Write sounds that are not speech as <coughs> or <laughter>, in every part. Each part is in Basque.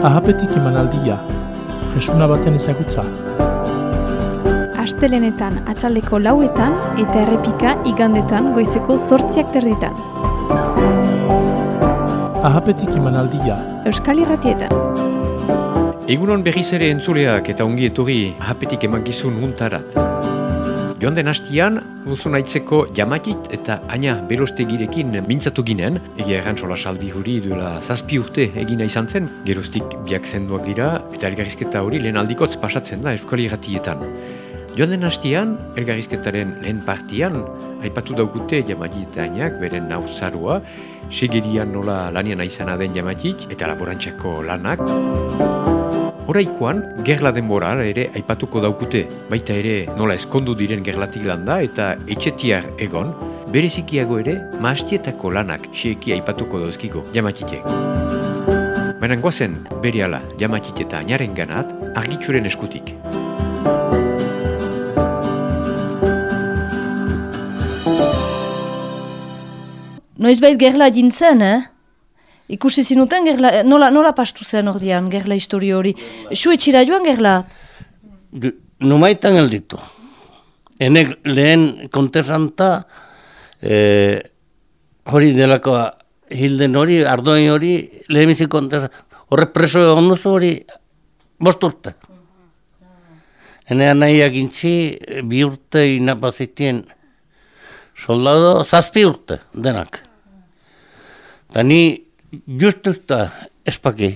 Ahapetik emanaldia, jesuna baten ezagutza. Astelenetan atxaldeko lauetan eta errepika igandetan goizeko zortziak terditan. Ahapetik emanaldia, Euskal Irratietan. Egunon berriz ere entzuleak eta ongi etorri ahapetik emakizun huntarat. Joan den hastian, duzun aitzeko jamakit eta aina belostegirekin mintzatu ginen, egia erran sola saldi huri duela zazpi urte egina izan zen, geroztik biak zenduak dira, eta elgarrizketa hori lehen aldikotz pasatzen da Euskal Irratietan. Joan den hastian, elgarrizketaren lehen partian, aipatu daukute jamaki eta ainak, beren nauzarua, segerian nola lanian aizana den jamatik eta laborantxako lanak. Horaikoan, gerla denbora ere aipatuko daukute, baita ere nola eskondu diren gerlatik landa eta etxetiar egon, berezikiago ere maastietako lanak xeeki aipatuko dauzkiko jamatitek. Baina goazen bere eta ainaren ganat argitzuren eskutik. Noizbait gerla jintzen, eh? Ikusi zinuten gerla, nola, nola pastu zen ordian gerla historio hori. Su etxira joan gerla? Numaitan gelditu. Enek lehen kontesanta eh, hori delakoa hilden hori, ardoin hori, lehemizi kontesanta. Horre preso egon duzu hori bost urte. Enean nahiak intzi, bi urte inapazitien soldado, zazpi urte denak. Eta ni justu eta espaki.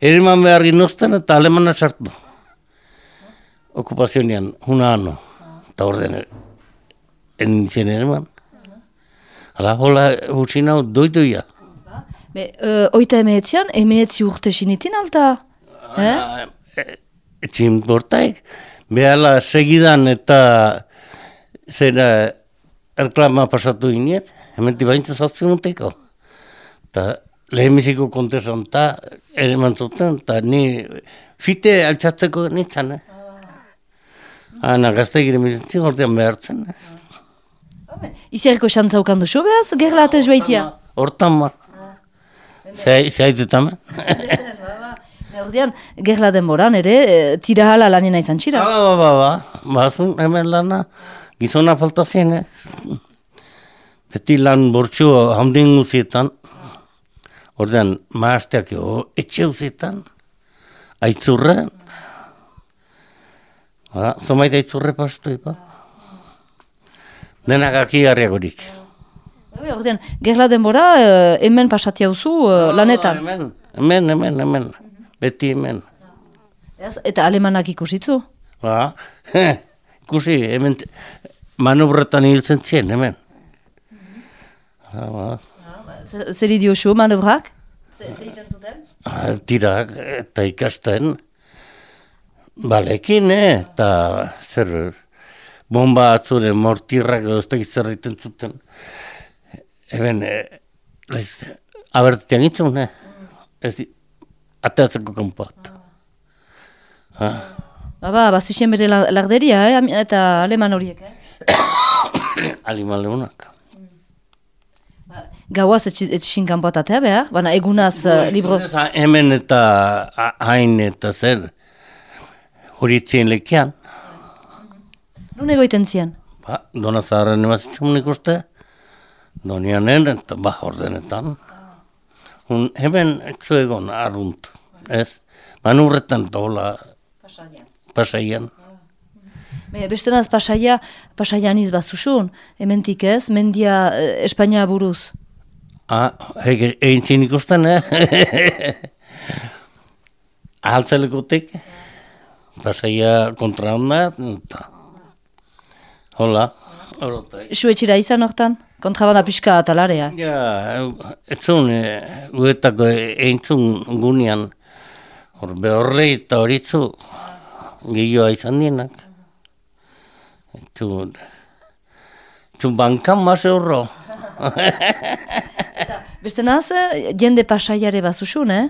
Eriman behar ginozten eta alemana sartu. Okupazionian, una ano. Eta horren, enintzen eriman. Hala, hola, hutsin hau doidoia. Be, uh, oita emeetzian, emeetzi urte sinitin alta? Eh? Etzin bortaik, behala segidan eta zera erklama pasatu iniet, hemen tibaintza zazpi muteko. Eta lehenbiziko kontesanta ere mantzuten, eta ni fite altxatzeko nintzen, eh? Ana, gazte gire mizitzen, ordean behartzen. Eh? Izierko xantza ukan duzu behaz, gerla atez behitia? Hortan ma. Zaitetan, Be, Ordian, gerla denboran ere, eh, tira hala lanina izan txira. Ba, ba, ba, ba, ba, zun, hemen lana, gizona falta zen, eh? Beti lan bortxu handin guzietan, ordean, maazteak jo, etxe guzietan, aitzurre, ba, zomait aitzurre pastu, ipa. Denak aki garriagorik. Be, Ordian, gerla denbora eh, hemen pasatia uzu eh, lanetan. Hemen, hemen, hemen, hemen, beti hemen. Ez, Eta alemanak ikusitzu. Ba, ikusi, hemen, manubretan hiltzen zien, hemen. Ba, ba. Zer idio xo, manobrak? Zer zuten? Ah, tirak eta ikasten balekin, eh? eta zer bomba atzure mortirrak ez zer egiten zuten. Eben, eh, lez, abertetan itzun, eh? Ez, ateatzeko kanpoat. Ah. Ba, ba, bazixen bere la- larderia, eh? eta aleman horiek, eh? Alimaleunak. Gauaz etxin kanpoatatea behar, baina egunaz uh, libro... Hemen eta ha- hain eta zer horitzien lekian. Nun egoiten zian? Ba, dona zaharren emazitzen nik uste, donianen eta ba, ordenetan. Un, hemen etxu egon arrunt, ez? Manurretan dola pasaian. Be, beste naz pasaia, pasaian iz bazusun, hementik ez, mendia eh, Espainia buruz. Ah, egin zin ikusten, eh? <laughs> Ahaltzelekotik, pasaia kontra onda, eta hola, horotai. Su etxira izan hortan, kontrabanda pixka atalarea. Ja, etzun, e, uetako eintzun gunean, hor behorre eta horitzu, gehioa izan dienak. Etzun, etzun bankan mase horro. <laughs> Beste naz, eh, jende pasaiare bazusun, eh?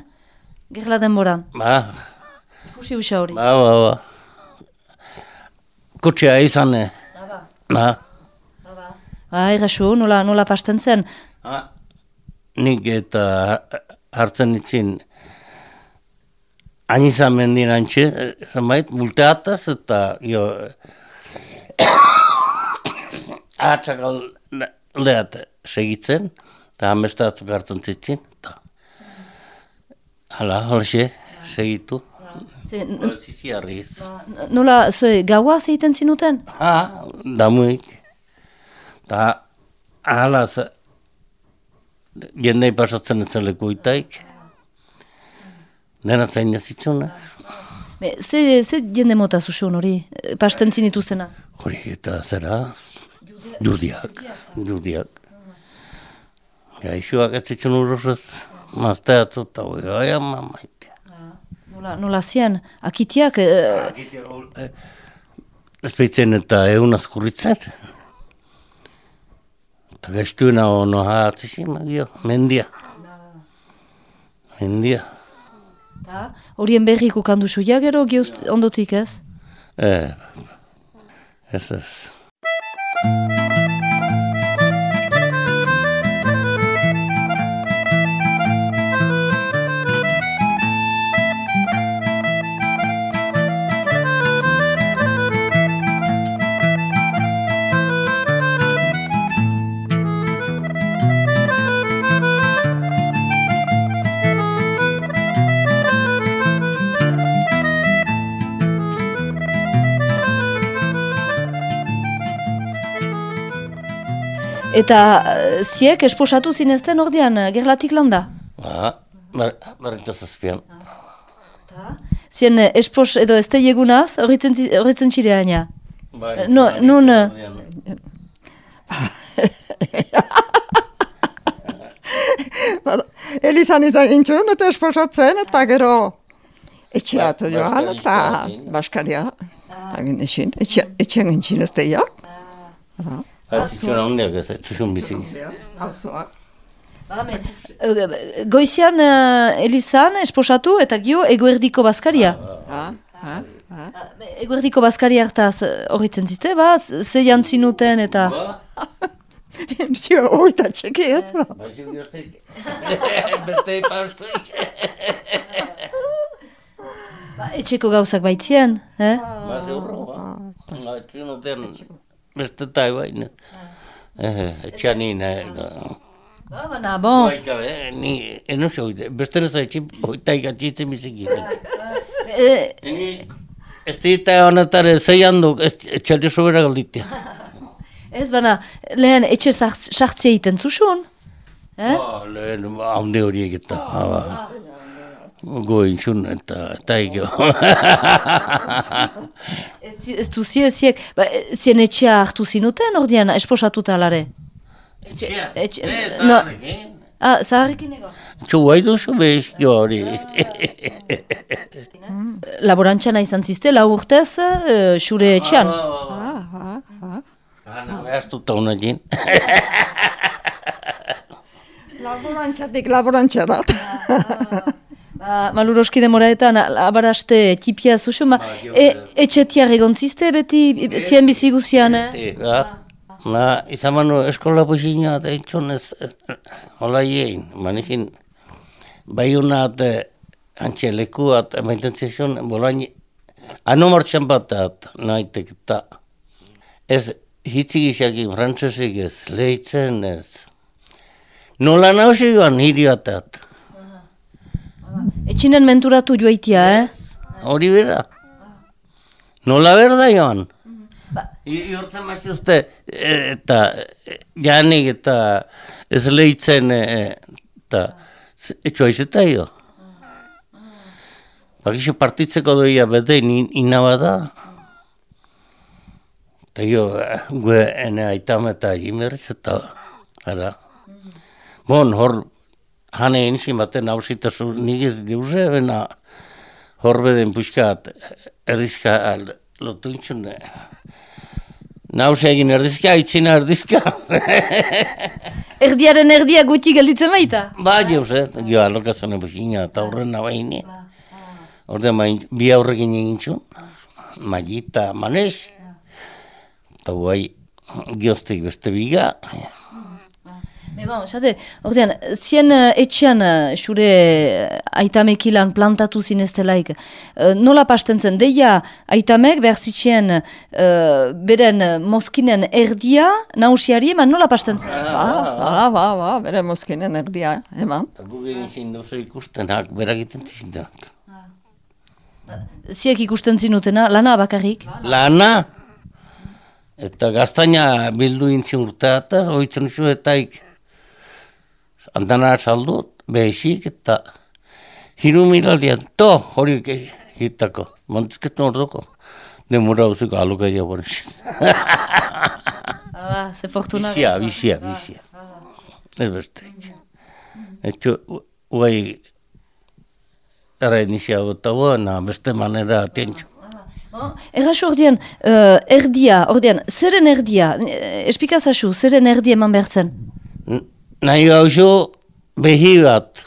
Gerla denboran. Ba, Ikusi usa hori. ba, ba, ba. Kotxea izan, eh? Ba, Ba, erraxu, nola, nola pasten zen. Ah, nik eta hartzen itzin hain izan mendien antxe, eh, zenbait, multeataz eta jo, <coughs> ahatsak aldeat segitzen, eta hamestatzuk hartzen zitzin, eta hala, horxe, segitu. Ze, n- Zizi harriz. nola, zue, gaua zeiten zinuten? Ha, damuik. Ta, hala, ze, jendei pasatzen etzen lekuitaik. Dena zain ez itxuna. Be, ze, ze jende mota zuxun hori, eh, pasten zinituzena? Hori eta zera, judiak, judiak. Gaixoak ez itxun urrosez, mazteatu eta hori, aia mamaitea. Nola, nola zien, akitiak, eh, Espeitzen eta egun azkurritzen. Eta gaiztuena ono hatzizien, magio, mendia. Mendia. ta, horien berri kukandu zuia gero giozt ondotik ez? Eh, ez ez. Eta eh, ziek esposatu zinezten ordean, eh, gerlatik landa? Ba, bar, barrita zazpian. Zien eh, espos edo ez egunaz, horritzen, zi- horritzen zireaina. Bai, No, nun, eh, Elizan izan gintzun eta esposatzen eta gero etxeat Ba- joan Baskaria eta Baskaria. Ezin, etxean gintzin ez deia. Zitzuna hundiak ez, ez zuzun bizi. Hauzoa. eh, goizian eh, Elizan esposatu eta gio eguerdiko bazkaria. Ha, ha, ha. Eguerdiko bazkaria hartaz eh, horritzen ziste, ba? Ze jantzinuten eta... Zio, oita txeki ez ba. Beste pastu. Ba, etxeko gauzak baitzien, eh? Ba, zeurro, ba. Ba, uten, beste tai baina. Eh, etxean nina. Ba, baina, bon. Baita, eh, ni, eno xe oite, beste neza etxin, oita ikatxitzen bizikin. Eh, Ni, ez dita honetare zeian du, etxalde sobera galditia. <laughs> ez baina, lehen etxe sartz- sartzea egiten zuzun. Eh? Ba, lehen, haundi horiek eta, Goin txun eta, eta ikio. <laughs> Ez, zi- ez du zie, ziek, ba, eh, zien etxea hartu zinuten ordean esposatuta alare. Etxea, etxe- eh, no. Ah, zaharrekin ego. Txu guai duzu behizk jo hori. Laborantxana izan ziste, lau urtez, eh, xure etxean. Ha, ha, ha. Ana, behaztuta una jin. Laborantxatik laborantxarat. Ba, maluroski demoraetan, abaraste tipia zuzun, ba, e, etxetiar egon ziste beti, e, zien bizi guzian, eh? Ba, na, izan manu eskola buxina eta itxon ez, ez- hola jein, manizin, bai una eta antxe leku eta emaiten zizion, bolain, ano martxan bat at, naitek eta, ez hitzi gixakin, frantzesik ez, lehitzen ez, nola nausi joan hiri Etxinen menturatu joaitia, eh? hori bera, nola berda joan, Iortzen mazuzte, eta e, janik eta ez lehitzen e, eta etxoa izeta jo. Bakixo partitzeko doia bete in- inaba da. Eta jo, gue ene aitam eta jimerriz eta ara. Bon, hor, hane inzin baten hausitazu nik ez diuze, bena hor beden puxkat erdizka lotu intzun. Nausea egin erdizka, aitzina erdizka. <laughs> Erdiaren erdia guti gelditzen baita. ba, jauz, eh? Jo, alokazone buxina eta horren nabaini. Orde, main, bi aurrekin egin txun. Magita, manes. Eta guai, gioztik beste biga. Eba, esate, ordean, zien uh, etxean, uh, xure uh, aitamekilan plantatu zineztelaik, uh, nola pasten zen, deia aitamek behar zitxean uh, beren moskinen erdia nausiari, eman nola pasten zen? Ba, ba, ba, ba, bere moskinen erdia, eman. Eta gu genizien duzu ikustenak, beragiten zizinak. Ziek ikusten zinutena, lana bakarrik? Lana, eta gaztaina bildu intzin urtea eta oitzen zu andana saldut, behesik eta hiru milalia, to hori hitako, mantzketu orduko. Demora uzuko alukaria bonizit. Ah, ze fortuna. Bizia, bizia, bizia. Ez beste. Etxo, uai, era inizia gota na beste manera atientxo. Oh, Errasu ordean, uh, erdia, ordean, zeren erdia, espikazazu, zeren erdia eman behartzen? Nahi gauzo behi bat,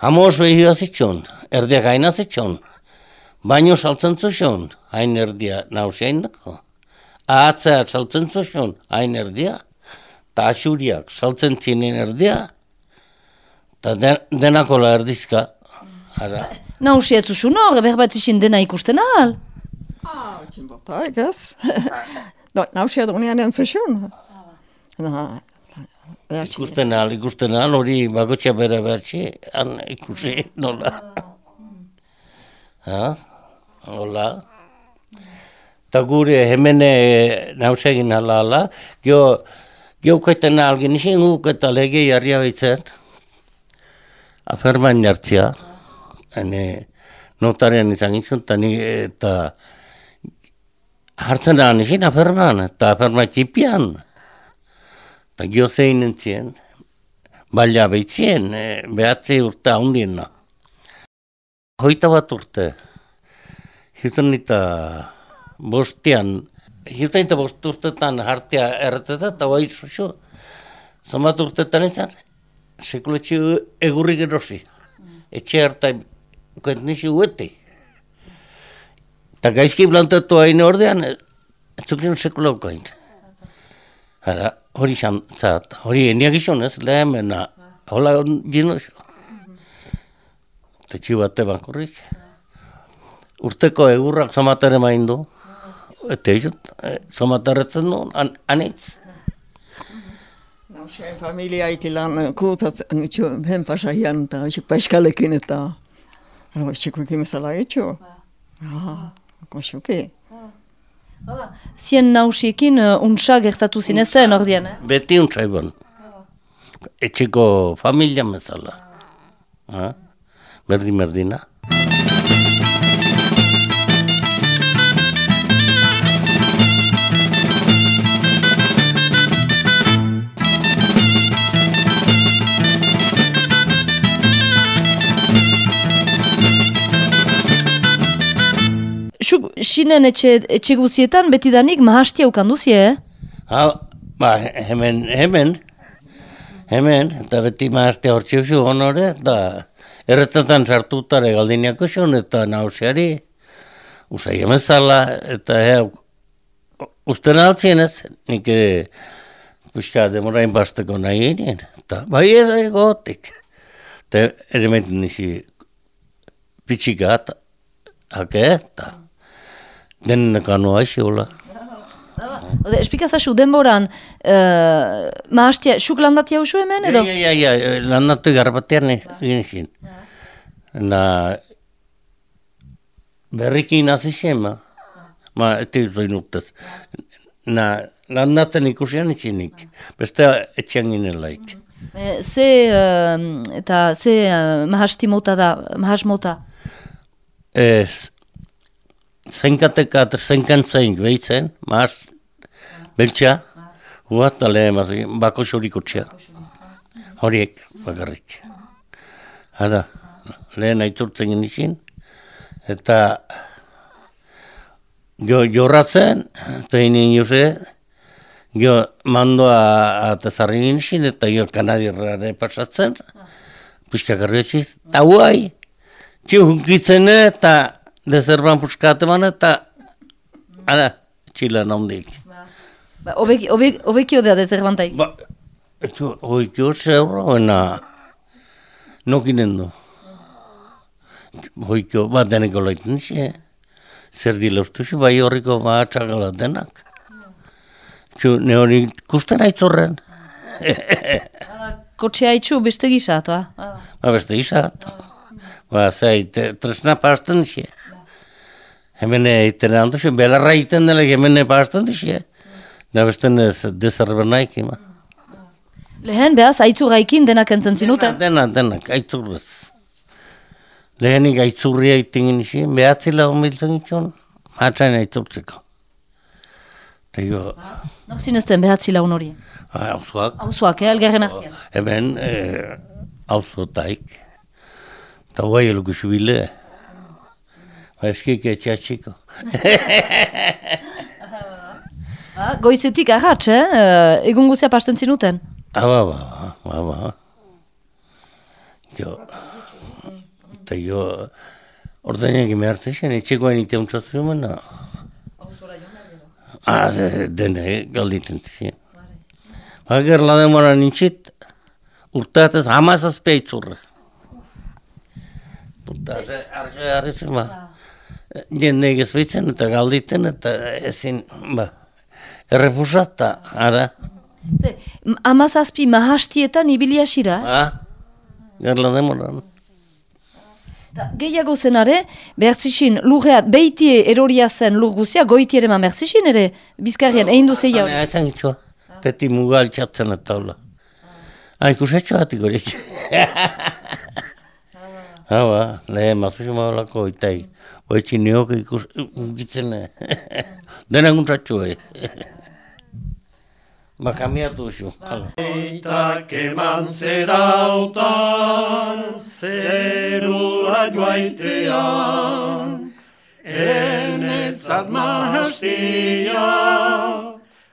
hamos behi bat zitxon, erdia gaina zitxon, baino saltzen zuzon, hain erdia nausia indako. Ahatzea saltzen zuzon, hain erdia, eta asuriak saltzen zinen erdia, eta den, denakola erdizka. Ara, Nausi ez zuzun hor, behar zixin dena ikusten ahal. Ah, utxin bota, egaz. <laughs> No, nausia dunean entzuzun. Na, behar ikusten ahal, ikusten ahal, hori bakotxa bere bertxe, han ikusi nola. Ha? Hola. Eta gure hemen nausegin ala ala, gio, gio kaiten algin isin guk eta lege jarria baitzen. Aferman jartzia. Hene notaren izan izun, eta ni eta hartzen da nizin aferman, eta aferman txipian. Eta gio zein entzien, baila behitzien, e, behatzi urte handiena. Hoita bat urte, hiutan eta bostean, hiutan eta bost urtetan hartia erreteta eta bai zuzu, zamat urtetan izan, sekuletxe egurri gerosi. Etxe harta kentnixi uete. Eta gaizki plantatu hain ordean, ez zuken sekula ukain. Hara, hori xantzat, hori eniak izonez, lehemena, hola jino xo. Tetxi bate bankorrik. Urteko egurrak zamatere main du. Eta izut, zamateretzen du, an, anitz. Nausia familia ikilan kuutatzen itxu, hen pasaian, eta isik paiskalekin eta Alo, isikuekin bezala itxu. Ah, koxuki. Zien nausiekin uh, untsa gertatu zinezten ordean, eh? Beti untsaibon. Etxeko familia bezala. Ha? Berdin berdina. Xuk, sinen etxe, etxe guzietan betidanik mahastia ukan duzie, eh? Ha, ba, hemen, hemen, hemen, eta beti maazte hortxe usu honore, eta erretetan sartutare galdiniako zuen, eta nauseari, usai emezala, eta he, usten altzien ez, nik ere, puxka demorain basteko nahi egin, eta bai edo egotik. Eta ere meten nisi pitxika, eta hake, eta deneneko anua aixi hola. <laughs> Ode, espikazazu denboran, uh, mahastia, xuk landatia usu hemen, edo? Ja, ja, ja, landatu garbatean egin zin. Na, berriki nazi zen, ma. Ma, ete zoin urtez. Na, landatzen ikusian itxinik. Beste etxean ginen laik. Eh, ze, uh, eta ze uh, mahasti mota da, mahas mota? Ez, zeinkateka eta zeinkantzain behitzen, maaz, beltxa, huat, ale, bako xoriko txea. Horiek, bakarrik. Hada, lehen aitzurtzen genizin, eta jo, jorratzen, pehin inuse, jo mandoa eta zarri genizin, eta jo kanadirrare pasatzen, puxka garriotziz, eta huai, txio eta dezerban puskate man, eta ara, txilan ondik. Ba, obeki, obeki, obekio da dezerbantai. Ba, Etxo, hoikio zeurro, ena nokinen du. Hoikio, bat deneko laiten xe. Zer dile ustu xe, bai horriko mahatxagala denak. Etxo, ne hori kusten aitzorren. Kotxea itxu beste gizat, ba? Ba, beste izat. Ba, zei, te- tresna pasten xe. Hemen egiten handu belarra egiten dela hemen pasten xe. Na beste ez dezerbenaik, ima. Lehen, behaz, aitzurraikin denak entzen zinuten. Dena, denak, aitzurrez. Lehenik aitzurria iten xe, behatzi lagun biltzen itxun, matzain aitzurtzeko. Eta jo, Nor zinezten behatzi laun hori. hauzuak, Hauzuak, eh, elgarren artean. hemen, hauzotaik, eta guai eluku zubile. Ba, eskik etxeatxiko. Ah, goizetik ahatz, eh? eh, Egun guzia pasten zinuten. Ah, ba, ba, ba, ba, ba. Jo, eta jo, ordainak ime hartzen zen, etxekoen ite untzatzen zuen, Ah, de- dene, galditen ziren. Ba, gerla demora nintxit, urtatez hamazazpea itzurre. Puta, ze, arxe harritzen, ba. Jende egizbeitzen eta galditen eta ezin, ba, errefusata, ara. Ze, amazazpi mahastietan ibilia xira, eh? Ba, gerla demoran. Ta, gehiago zenare, behartzixin lurreat, behitie eroria zen lur guzia, goiti ere mamertzixin ere, bizkarrian, egin du zeia hori. Ezan itxua, peti muga altxatzen eta hola. Ah, ikusetxo hatik horiek. <laughs> Ha, ba, lehen mazu xuma holako itai. Oetxi niok ikus, ukitzen, eh. <laughs> dena guntzatxo, eh. Ba, kamiatu. Hala. Eitak eman zerautan, zerua joaitean, enetzat mahastia,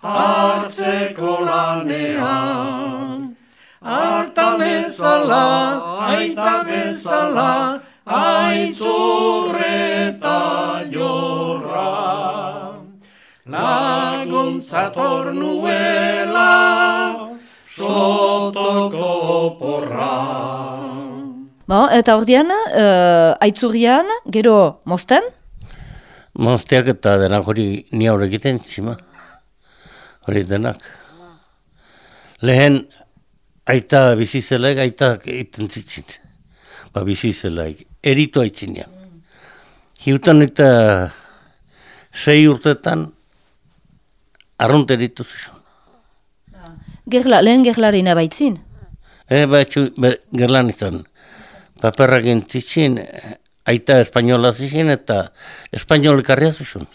hartzeko lanean. Artan ezala, aita bezala, aitzurreta Laguntza tornuela, sotoko porra. Bo, eta ordean, uh, aitzurrian, gero mozten, Mozteak eta denak hori ni aurre egiten zima. Hori denak. Lehen aita bizizelaik aita egiten zitzin. Ba bizizelaik. Eritu aitzinean. Hiutan eta sei urtetan arrunt eritu zizun. gerla, lehen gerlari nabaitzin. E, ba, etxu, be, gerlan izan. Paperrak entzitzin, aita espainola zizin eta espainol karria zizun.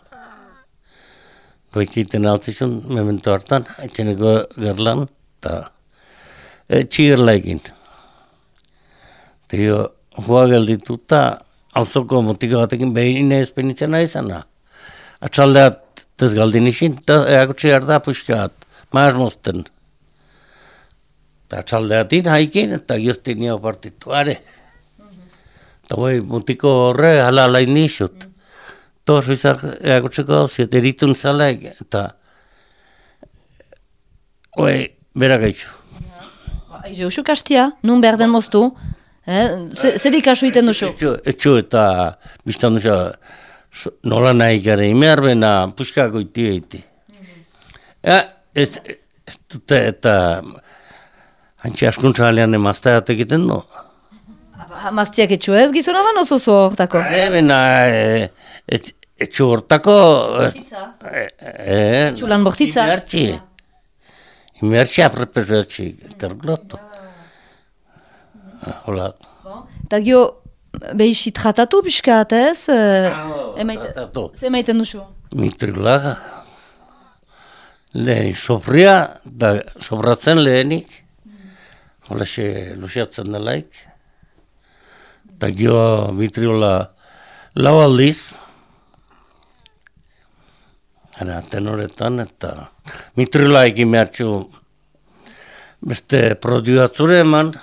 Goikiten altzizun, memento hartan, aitzeneko gerlan, eta e, txigerla egin. Eta jo, hua gelditu eta auzoko motiko batekin behin espenitzen nahi zana. Atxaldeat ez galdin izin, eta eakutsi da puxkat, maaz mozten. Eta atxaldeatin haikin, eta gioztin nio partitu, are. Eta bai, mutiko horre, hala alain nixut. To, suizak eakutsiko hau, ziet eritun zalaik, eta... Oi, bera gaitxu. Aize usuk kastia, nun behar den moztu. Eh? Zer ikasu iten duzu? Etxo, etxo eta biztan duzu, nola nahi gara, imear bena puskako iti eiti. Ja, ez, ez dute eta hantxe askuntza alean emazta egiten no. Maztiak etxu ez, gizona ban oso zu hortako. E, bena, e, et, etxo hortako... E, e, Etxulan bortitza. Imertxi. Imertxi aprepes bertxi, kargloto. Hola. Eta gio, behixi tratatu pixkat ez? Eh, emaite- Tratatu. Ze maiten duzu? Mitrilaga. Lehen, sofria, da sobratzen lehenik. Hola, xe, luxiatzen delaik. Eta gio mitriola lau aldiz. Ara, tenoretan eta mitriola egin behartxu beste produatzure eman.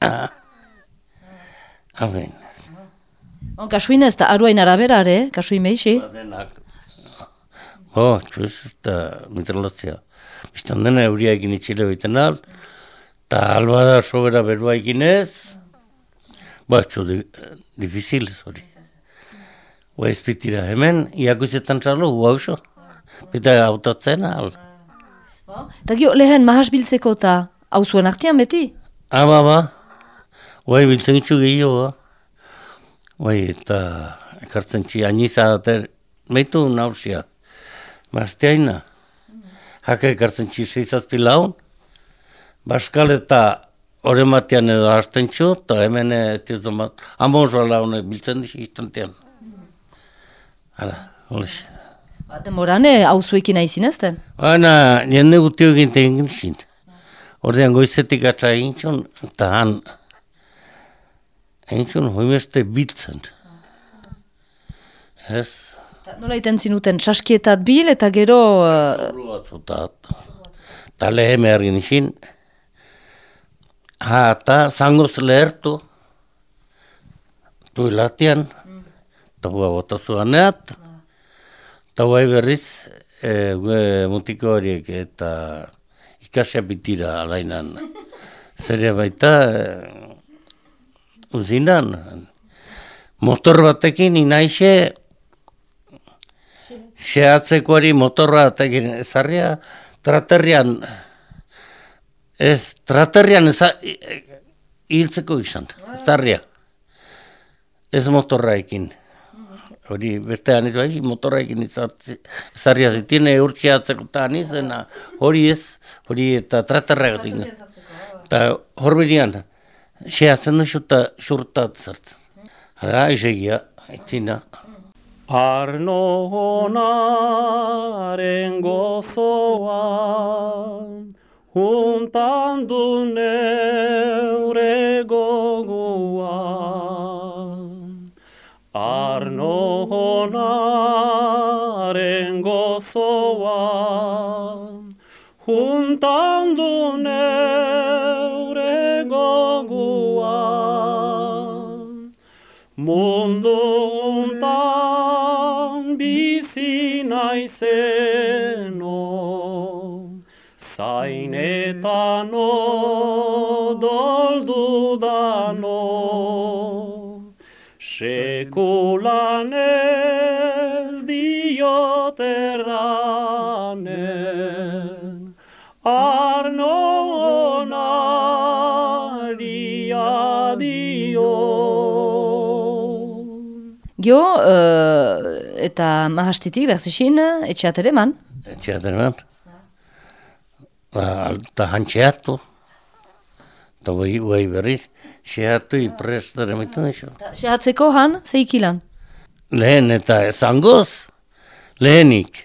Ah. Amen. On, kasuin ez, eta aruain araberare, kasuin behixi. Ba, denak. Oh, txuz, eta meteorolazia. Bistan dena euria egin itxile baiten al, eta alba da sobera berua egin ez, ba, txu, di, difícil, hori. Ba, ezpitira hemen, iakuzetan txalo, ua oso. Eta hautatzen, al. Eta gio, lehen mahas biltzeko eta hau zuen artean beti? Aba, ba, bai, biltzen itxu gehiago, ba. Bai, eta ekartzen txi, aniza, eta meitu nausia. Mazteaina. Haka ekartzen txi, seizazpi laun. Baskal eta horren batean edo hasten txu, eta hemen ez bat, hamon zoa launek biltzen dixi instantean. Hala, holex. Ba, Demoran, hau zuekin nahi zinezten? Baina, jende gutio egin tegin zin. Ordean goizetik atza egin txun, eta han, egin txun, hoimeste biltzen. Ez, Ta, nola iten zinuten, saskietat bil eta gero... Uh, Zuru batzutat. Ta lehen egin izin. Ha, eta zangoz lehertu. Tu latian. Eta hua bota zuaneat. Eta huai berriz, e, mutiko horiek eta ikasia bitira alainan. <laughs> Zeria baita, e, uzinan. Motor batekin inaixe, Xehatzekoari motorra eta egin ezarria, traterrian, ez, traterrian ez, hiltzeko izan, ezarria. Ez motorra ekin. Hori bestean ez bai, motorra ekin ezarria zitine urtsiatzeko eta anizena, hori ez, hori eta traterra egin. Eta horbidean, xehatzen duzu eta xurtat zartzen. Hala, ezegia, etzina. Arno honaren gozoa, juntan du neure gogoa. Arno honaren gozoa, bizi Gio, uh, eta mahastitik berzisin, etxeat ere man? Etxeaten Ba, Eta hantxeatu. Eta bai, bai berriz, xeatu iprestare miten iso. Sehatzeko han, zeikilan? Lehen eta zangoz, lehenik.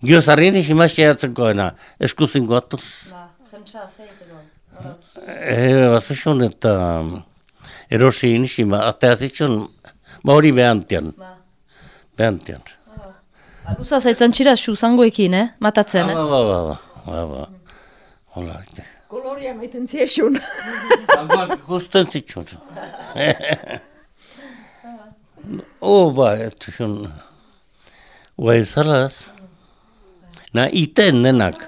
Gio zarrien isima xehatzekoena, eskuzinko atuz. E, Bazuzion eta erosi inisima, atea zitzun, ba hori behantian. Behantian. Luza zaitzan txira, su zangoekin, eh? Matatzen, eh? Ba, ba, ba, ba, ba, ba. Hola, ite. Koloria maiten ziesun. Zangoak ikusten zitzun. <laughs> Oh, ba, etu zun. Ua ezalaz. Na, iten denak.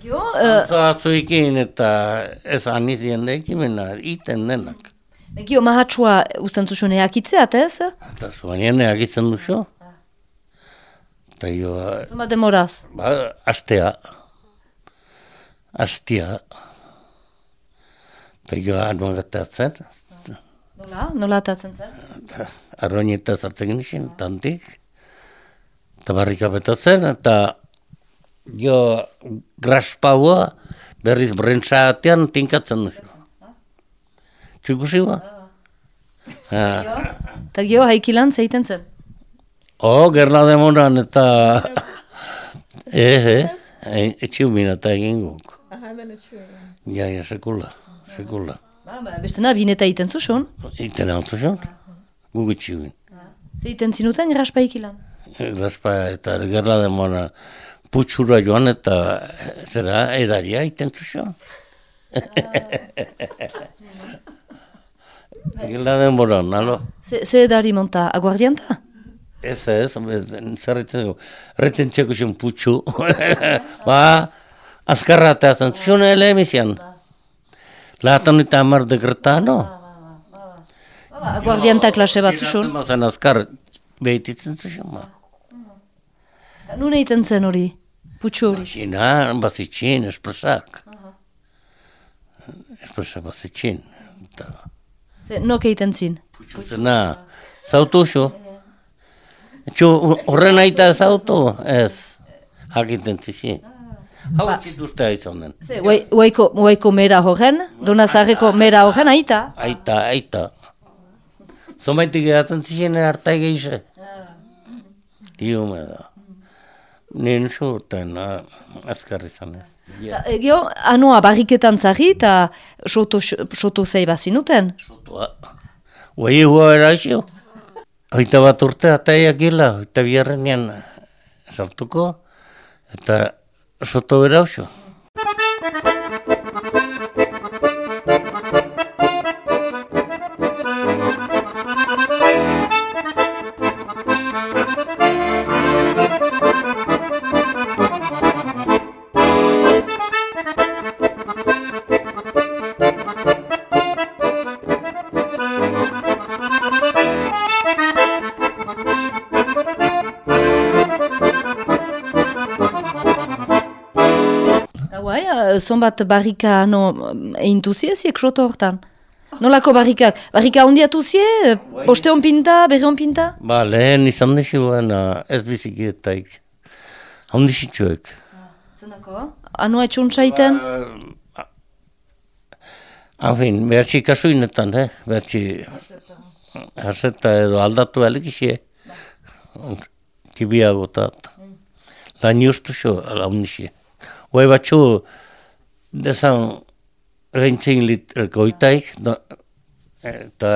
Gio, uh, Zazuikin eta ez anizien ekimena, iten denak. Gio mahatxua usten zuzun eakitzeat, ez? Eta zuanien eakitzen duzu. Eta jo, Zuma demoraz. ba, astea. Astia. Eta jo, anuan gatatzen. Nola? Nola atatzen zen? Arroineta zartzen ginen, tantik. Eta barrika betatzen, eta jo, graspaua berriz brentsatean tinkatzen duzu. Txukusi ba? Ah. Eta gio, haikilan zeiten zen? Oh, gerla demoran eta... <laughs> Ez, ez, e, etxiumina eta egin guk. Ja, ja, sekula, sekula. Ba, ba, bestena, bineta egiten zuzun. Iten hau zuzun, guk etxiumin. Zeiten zinuten graspa ikilan. Raspa eta gerla demora putxura joan eta zera edaria iten zuzun. Gerla demoran, alo? Ze, ze edari monta, aguardianta? Ez, ez, ez, zerretzen dugu, reten txeko zen putxu, <laughs> ba, azkarra eta zen, zuen ele emizian. Latan eta amar de gretano. Guardianta klase bat zuzun. Zen azkar, behititzen zuen, ba. Nun egiten zen hori, putxu hori. Xina, bazitxin, espresak. Espresak bazitxin. Eta, Ze, nok egiten zin. Zena, zautu xo. Etxo, horren aita zautu, ez. Hakiten zixi. Hau txituzte aizonen. Ze, uai- uaiko, uaiko mera horren, dona zarreko mera horren, aita. Aita, aita. Zomaitik geratzen zixen hartai gehize. Iume da. Nien surten, azkar izan. eh. Ta, e, Gio, anoa barriketan zari eta soto, soto zei bazinuten. Sotua. Uai hua eraixio. Oita bat urte ataia gila, oita biharrenean sartuko, eta soto eraixo. Zonbat barrika no, egin duzie ziek soto hortan. Nolako barrikak? Barrika hondiatu zie, poste hon pinta, berre hon pinta? Ba, lehen izan dixuen ez bizikietaik. Handixitxuek. Zenako? Anoa etxuntzaiten? Afin, behatxi kasuinetan, eh? Behatxi haseta edo aldatu alikixe. Kibiago eta lan justu xo, launixe. Hoi batxu, dezan reintzin litreko oitaik, no, eta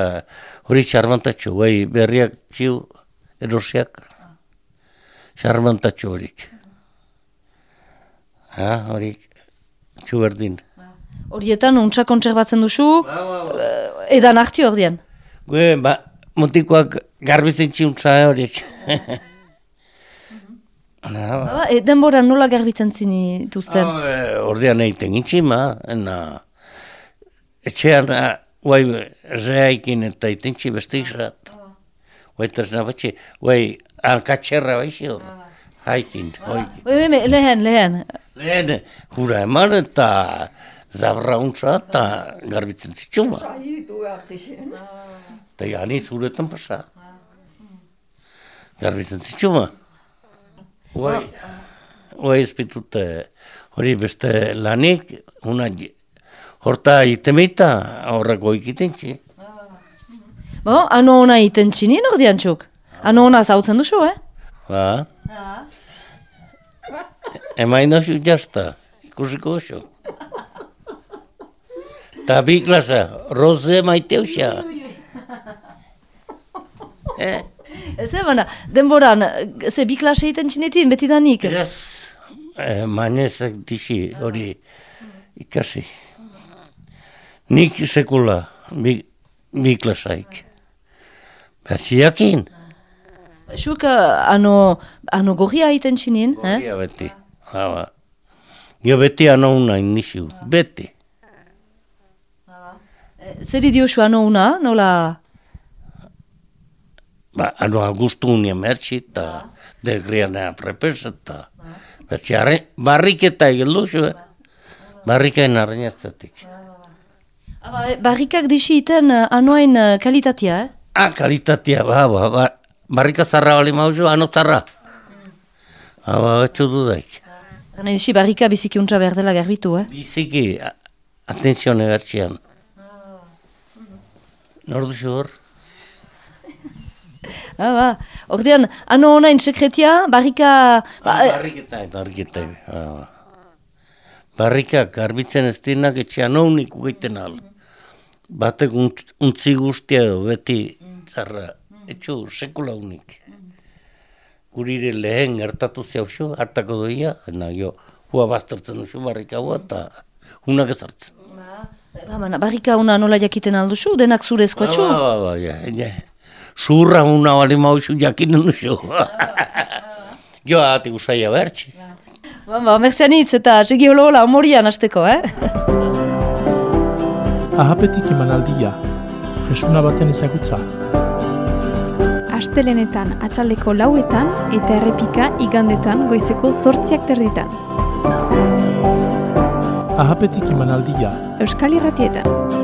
hori txarmantatxo, hoi berriak txiu erosiak, txarmantatxo horik. Ha, horik, txu berdin. Horietan, untsa kontserbatzen duzu, eh, edan arti ordean. Gue, ba, mutikoak garbitzen txiuntza horiek. <laughs> Na, ba. Ba, e, denbora nola garbitzen zinituzten? Hau, eh, Ordean egiten gintxima, ena, etxean, ah, guai, reaikin eta itentxi beste izat. Guai, tresna batxe, guai, hankatxerra baixi hor. Haikin, hoi. Oi, oi, me- lehen, lehen. Lehen, hura eman eta zabra untza eta garbitzen zitxuma. Sahitu behar zixen. Eta jani zuretan pasa. Garbitzen zitxuma. Guai, guai ezpitute hori beste lanik, una horta itemeita horreko ikitentzi. Bo, ano ona iten txinien ordean txuk. Ano ona zautzen duzu, eh? Ba? Emain osu jazta, ikusiko oso. Ta bi klasa, roze maite. Eh? Ez ebana, denboran, eh, ze bi klase iten txinetin, betidanik. Beraz, eh, manezak dixi hori ikasi. Nik sekula, bi, bi klasaik. Batziakin, Zuk, eh, ano, ano gorria iten txinien, eh? Ia beti. Haba. Jo beti anauna iniziu, beti. Zer idiosu ano una, nola... Ba, anoa gustu unia mertsi eta degrianea prepes eta betzi arre, barriketa egin duzu, eh? Barrikain arrainatzatik. Aba, eh, barrikak dixi iten eh, anoain eh, kalitatea, eh? Ah, kalitatea, ba, ba, ba, barrika zarra bali mauzu, ano zarra. Haba, betxu dudaik. Gana dixi barrika biziki untsa behar dela garbitu, eh? Biziki, a- atenzione bertxian. Nor duzu hor? Ah, ba. Ordean, ano onain sekretia, barrika... Ba, eh, Barriketai, barriketai. ah. Barrikak garbitzen ez dinak etxean haunik ugeiten al. Batek untz- untzi guztia edo beti zarra. Etxo, sekula unik. Gurire lehen gertatu zehauxo, hartako doia, ena jo, hua baztertzen duzu barrika hua eta unak ezartzen. ba, mana, barrika una nola jakiten alduzu, denak zure Ba, eskuatxu? ba, ba, ja, ja. Zurra una bali mauzu jakinen duzu. <laughs> Jo, ati usaia bertsi. Ba, ba, mertzianitz eta segi holo hola amorian hasteko, eh? <laughs> Ahapetik emanaldia, jesuna baten ezagutza. Astelenetan atxaldeko lauetan eta errepika igandetan goizeko zortziak terditan. Ahapetik emanaldia, Euskal Irratietan.